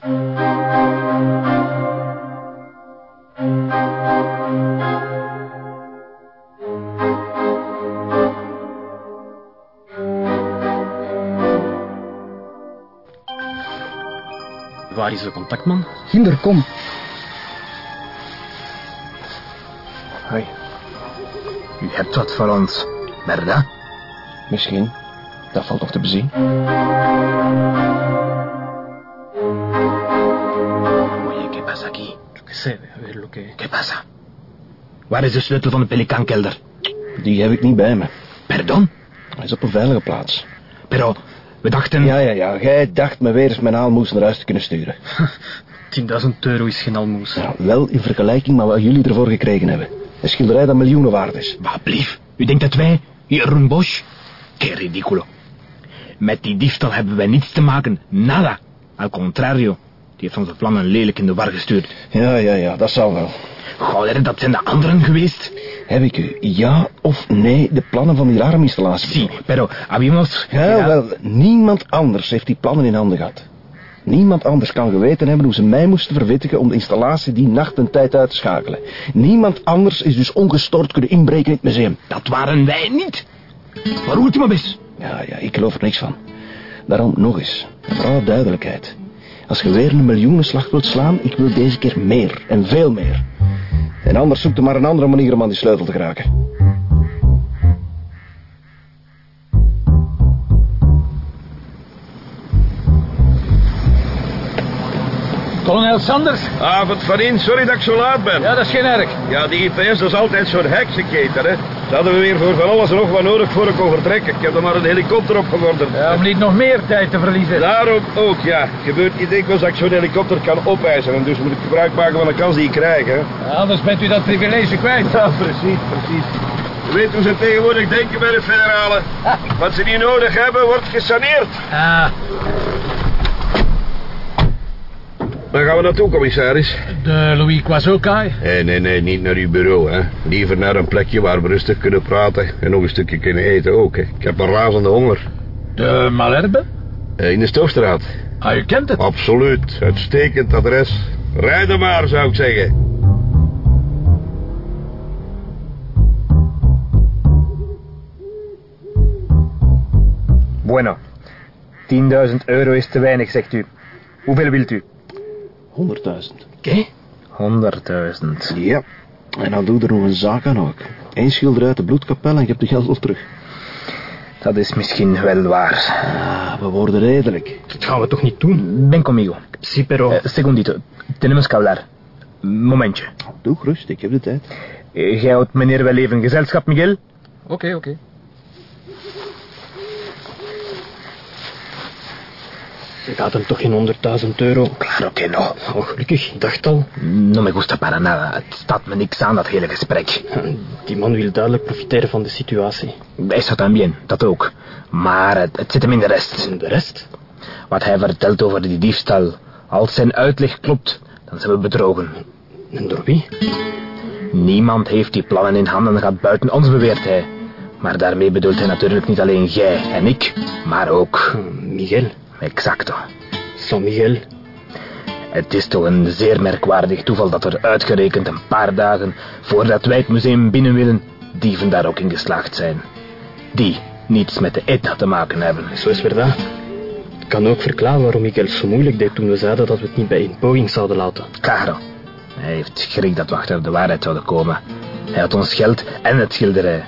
Waar is de contactman? Ginder, kom. Hoi. U hebt wat voor ons, Merda? Misschien. Dat valt nog te bezien. Que... ¿Qué pasa? Waar is de sleutel van de pelikaankelder? Die heb ik niet bij me. Pardon? Hij is op een veilige plaats. Pero, we dachten... Ja, ja, ja. Jij dacht me weer eens mijn aalmoes naar huis te kunnen sturen. 10.000 euro is geen almoes. Nou, wel in vergelijking met wat jullie ervoor gekregen hebben. Een schilderij dat miljoenen waard is. Wat blief? U denkt dat wij, Jeroen Bosch... Que ridiculo. Met die diefstal hebben wij niets te maken. Nada. Al contrario. Die heeft onze plannen lelijk in de war gestuurd. Ja, ja, ja, dat zal wel. Goder, dat zijn de anderen geweest. Heb ik u ja of nee de plannen van die alarminstallatie Si, pero habíamos... Ja, wel, niemand anders heeft die plannen in handen gehad. Niemand anders kan geweten hebben hoe ze mij moesten verwittigen om de installatie die nacht en tijd uit te schakelen. Niemand anders is dus ongestoord kunnen inbreken in het museum. Dat waren wij niet. Maar ultima bis. Ja, ja, ik geloof er niks van. Daarom nog eens, vooral duidelijkheid. Als je weer een miljoenenslag wilt slaan, ik wil deze keer meer en veel meer. En anders zoek er maar een andere manier om aan die sleutel te geraken. Kolonel Sanders? Avond van in, sorry dat ik zo laat ben. Ja, dat is geen erg. Ja, die IPS is altijd zo'n heksenketen, hè. Ze hadden we weer voor van alles en nog wat nodig voor ik kon vertrekken. Ik heb er maar een helikopter opgevorderd. Ja, om niet nog meer tijd te verliezen. Daarom ook, ja. Gebeurt niet dikwijls dat ik zo'n helikopter kan opeisen. En dus moet ik gebruik maken van de kans die ik krijg, hè. Ja, anders bent u dat privilege kwijt. Ja, precies, precies. Je weet hoe ze tegenwoordig denken bij de federalen. Wat ze niet nodig hebben, wordt gesaneerd. Ah, Waar gaan we naartoe, commissaris? de Louis Quazokai. Nee, nee, nee, niet naar uw bureau, hè. Liever naar een plekje waar we rustig kunnen praten en nog een stukje kunnen eten ook, hè. Ik heb een razende honger. De Malherbe? Eh, In de Stoofstraat. Ah, u kent het. Absoluut. Uitstekend adres. Rijden maar, zou ik zeggen. Bueno. 10.000 euro is te weinig, zegt u. Hoeveel wilt u? 100.000. Oké. 100.000. Ja. En dan doe er nog een zaak aan ook. Eén schilder uit de bloedkapel en je hebt de geld al terug. Dat is misschien wel waar. Ah, we worden redelijk. Dat gaan we toch niet doen? Ben conmigo. Sí, pero... Eh, segundito. Tenemos que hablar. Momentje. Doe gerust, ik heb de tijd. Eh, Jij houdt meneer wel even gezelschap, Miguel? Oké, oké. Je gaat hem toch geen 100.000 euro? Claro que no. Oh, gelukkig. Dacht al. No me gusta para nada. Het staat me niks aan, dat hele gesprek. Die man wil duidelijk profiteren van de situatie. Eso también, dat ook. Maar het, het zit hem in de rest. En de rest? Wat hij vertelt over die diefstal. Als zijn uitleg klopt, dan zijn we bedrogen. En door wie? Niemand heeft die plannen in handen gehad buiten ons, beweert hij. Maar daarmee bedoelt hij natuurlijk niet alleen jij en ik, maar ook... Hm, Miguel. Exacto. San Miguel. Het is toch een zeer merkwaardig toeval dat er uitgerekend een paar dagen voordat wij het museum binnen willen, dieven daar ook in geslaagd zijn. Die niets met de ETA te maken hebben. Zo is verdad. Het kan ook verklaren waarom Miguel zo moeilijk deed toen we zeiden dat we het niet bij een poging zouden laten. Claro. Hij heeft schrik dat we achter de waarheid zouden komen. Hij had ons geld en het schilderij,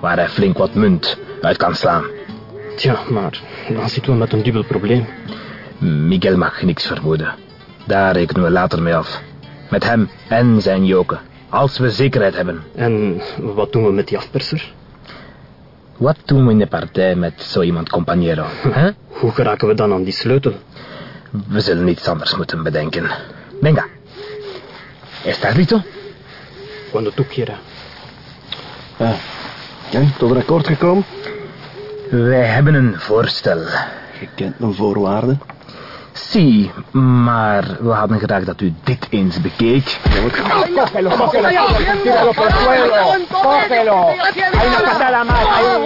waar hij flink wat munt uit kan slaan. Tja, maar dan zitten we met een dubbel probleem. Miguel mag niks vermoeden. Daar rekenen we later mee af. Met hem en zijn joken. Als we zekerheid hebben. En wat doen we met die afperser? Wat doen we in de partij met zo iemand compañero? hè? Hoe geraken we dan aan die sleutel? We zullen iets anders moeten bedenken. Venga. ¿Estás listo? Cuando tú quieras. Ja. Ja, tot een akkoord gekomen? Wij hebben een voorstel. Je kent een voorwaarde. Si, maar we hadden graag dat u dit eens bekeek. Cógelo, cógelo, tíralo por el suelo. Cógelo. Hay una patada más. Hay un...